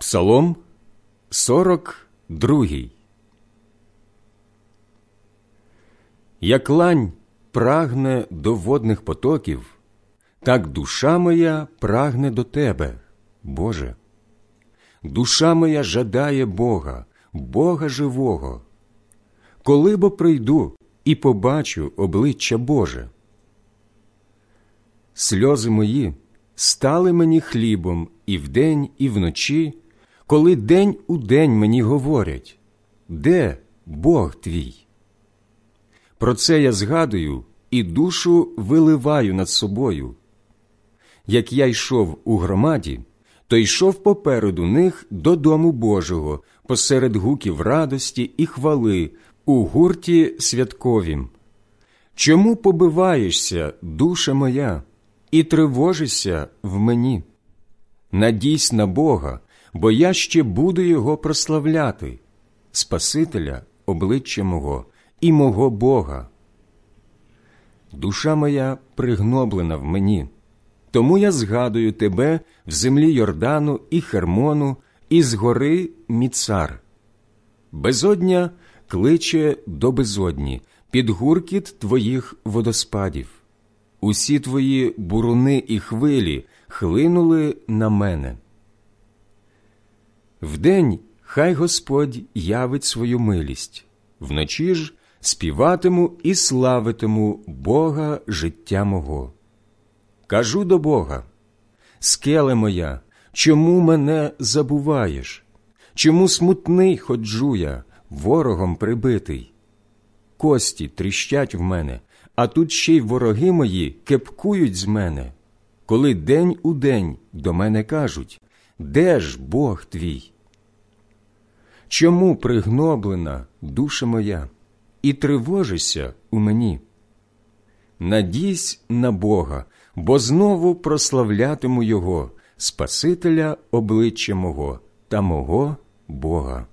Псалом 42 Як лань прагне до водних потоків, так душа моя прагне до Тебе, Боже. Душа моя жадає Бога, Бога живого. Коли бо прийду і побачу обличчя Боже. Сльози мої стали мені хлібом і вдень, і вночі, коли день у день мені говорять Де Бог твій? Про це я згадую і душу виливаю над собою. Як я йшов у громаді, то йшов попереду них до дому Божого, посеред гуків радості і хвали, у гурті святковім. Чому побиваєшся, душа моя, і тривожишся в мені? Надійсь на Бога, бо я ще буду Його прославляти, Спасителя, обличчя мого і мого Бога. Душа моя пригноблена в мені, тому я згадую тебе в землі Йордану і Хермону, і з гори Міцар. Безодня кличе до безодні, під гуркіт твоїх водоспадів. Усі твої буруни і хвилі хлинули на мене. Вдень хай Господь явить свою милість, вночі ж співатиму і славитиму Бога життя мого. Кажу до Бога, скеле моя, чому мене забуваєш? Чому смутний ходжу я, ворогом прибитий? Кості тріщать в мене, а тут ще й вороги мої кепкують з мене, коли день у день до мене кажуть Де ж Бог твій? Чому пригноблена душа моя, і тривожишся у мені? Надійсь на Бога, бо знову прославлятиму Його, Спасителя обличчя мого та мого Бога.